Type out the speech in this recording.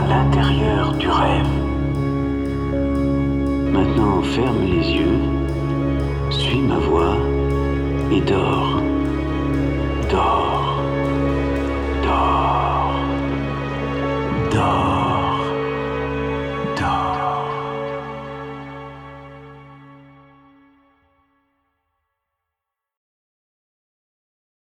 l'intérieur du rêve. Maintenant, ferme les yeux, suis ma voix et dors.